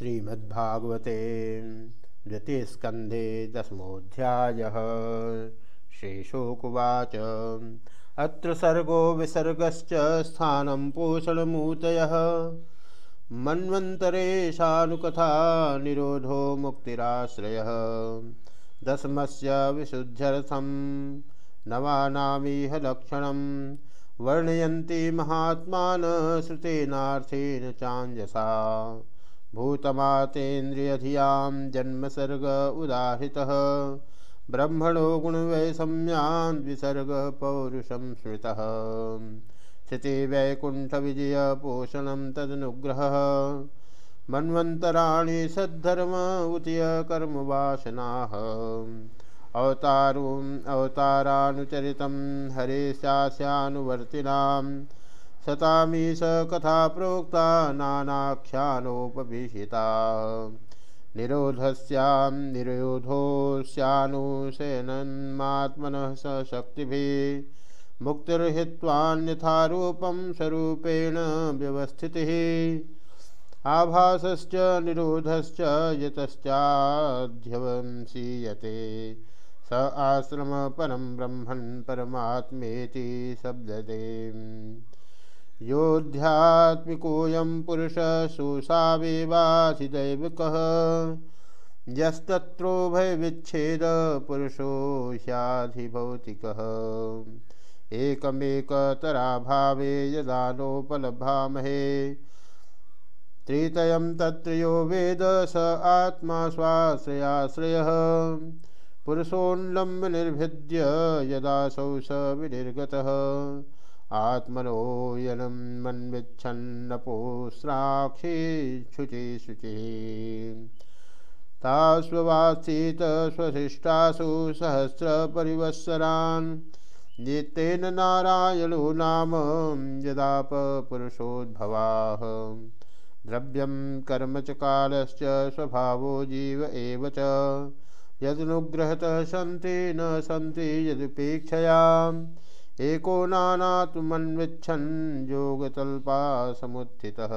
श्रीमद्भागवते द्वितीयस्कन्धे दसमोध्याय श्रीशोकुवाच अत्र सर्गो विसर्गश्च स्थानं पोषणमूतयः मन्वन्तरेशानुकथा निरोधो मुक्तिराश्रयः। दशमस्य विशुद्ध्यर्थं नवानामिह लक्षणं वर्णयन्ति महात्मान श्रुतेनार्थेन चाञ्जसा। भूतमातेन्द्रियधियाँ जन्मसर्ग उदाहृतः। ब्रह्मणो गुणवैषम्यान् विसर्गः पौरुषं स्मृतः। स्थितिवैकुण्ठविजयपोषणं तदनुग्रहः। मन्वन्तराणि सद्धर्म उतीय कर्मवासनाः अवतारूम् अवतारानुचरितं हरे स्यास्यानुवर्तिनां सतामीश कथा प्रोक्ता नानाख्यानोपभीषिता निरोधस्यां निरोधोऽस्यानुशयनन्मात्मनः स शक्तिभिः मुक्तिर्हित्वान्यथारूपं स्वरूपेण व्यवस्थितिः। आभासश्च निरोधश्च यतश्चाध्यवंसीयते। स आश्रम परं ब्रह्मन् परमात्मेति शब्दते। योऽध्यात्मिकोऽयं पुरुष सुसावेवाधिदैविकः यस्तत्रोभयविच्छेदपुरुषो ह्याधिभौतिकः। एकमेकतराभावे यदा नोपलभामहे त्रितयं तत्र यो वेद स आत्मा स्वाश्रयाश्रयः। पुरुषोन्लम्बनिर्भिद्य यदासौ स विनिर्गतः। आत्मनोयनं मन्विच्छन्नपोस्राक्षी शुचि शुचिः। तास्ववासीत स्वशिष्टासु सहस्रपरिवत्सरान् नित्येन नारायणो नाम यदापपुरुषोद्भवाः। द्रव्यं कर्म च कालश्च स्वभावो जीव एव च। यदनुग्रहतः सन्ति न सन्ति यदुपेक्षयाम् एको नानातुमन्विच्छन् योगतल्पा समुत्थितः।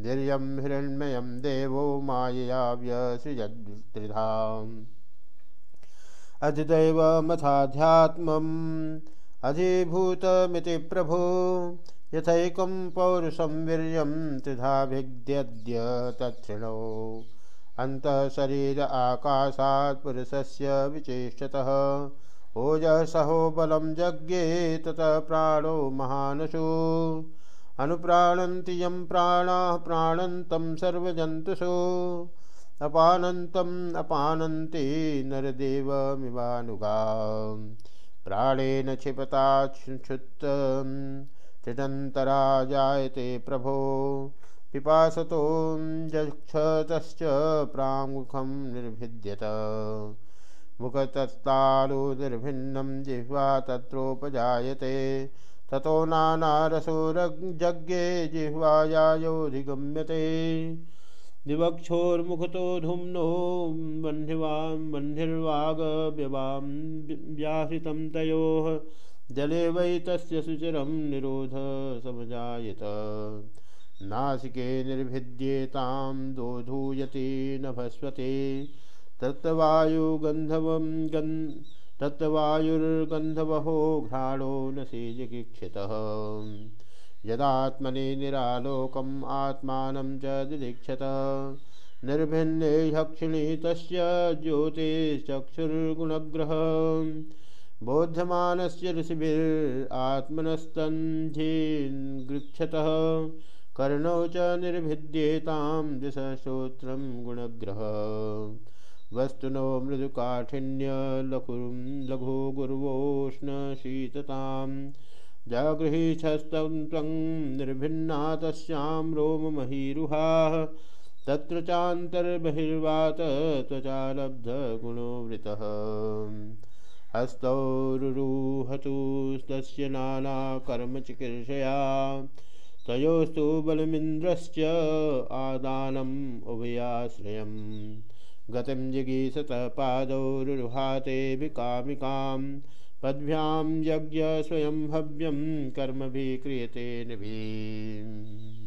वीर्यं हिरण्मयं देवो मायया व्यसृजत्रिधाम् अधिदैवमथाध्यात्मम् अधिभूतमिति प्रभो, यथैकं पौरुषं वीर्यं त्रिधाभिद्यद्य तच्छृणो। अन्तःशरीर आकाशात् पुरुषस्य विचेष्टतः ओजसहो बलं जज्ञे ततः प्राणो महानशो। अनुप्राणन्ति यं प्राणाः प्राणन्तं सर्वजन्तुषु। अपानन्तम् अपानन्ति नरदेवमिवानुगा। प्राणेन क्षिपता क्षुत्तं त्रिदन्तरा जायते प्रभो। पिपासतो जक्षतश्च प्राङ्मुखं निर्भिद्यत। मुखतस्तालुनिर्भिन्नं जिह्वा तत्रोपजायते। ततो नानारसोरज्ञे जिह्वायायोधिगम्यते विवक्षोर्मुखतो धुम्नो वह्निवां वह्निर्वागव्यवां व्याहृतं तयोः। जले वै तस्य सुचिरं निरोध समजायत। नासिके निर्भिद्येतां दोधूयति नभस्वते। तत्वायुगन्धवं गन् तत्वायुर्गन्धवहो घ्राणो न सेजिगीक्षितः। यदात्मनि निरालोकम् आत्मानं च दिदीक्षत। निर्भिन्ने हक्षिणी तस्य ज्योतिश्चक्षुर्गुणग्रह। बोध्यमानस्य ऋषिभिरात्मनस्तन्धीगृक्षतः कर्णौ च निर्भिद्येतां दिशश्रोत्रं गुणग्रह। वस्तुनो मृदुकाठिन्य लघु लघु गुर्वोष्णशीततां जागृहीच्छस्तं निर्भिन्ना तस्यां रोममहीरुहाः तत्र चान्तर्बहिर्वात त्वचा लब्धगुणो वृतः हस्तौरुहतुस्तस्य नानाकर्मचिकीर्षया तयोस्तु बलमिन्द्रश्च आदानम् उभयाश्रयम्। गतिं जिगीषत पादौरुहाते विकामिकां पद्भ्यां यज्ञ स्वयं भव्यम कर्म भी क्रियते निभिः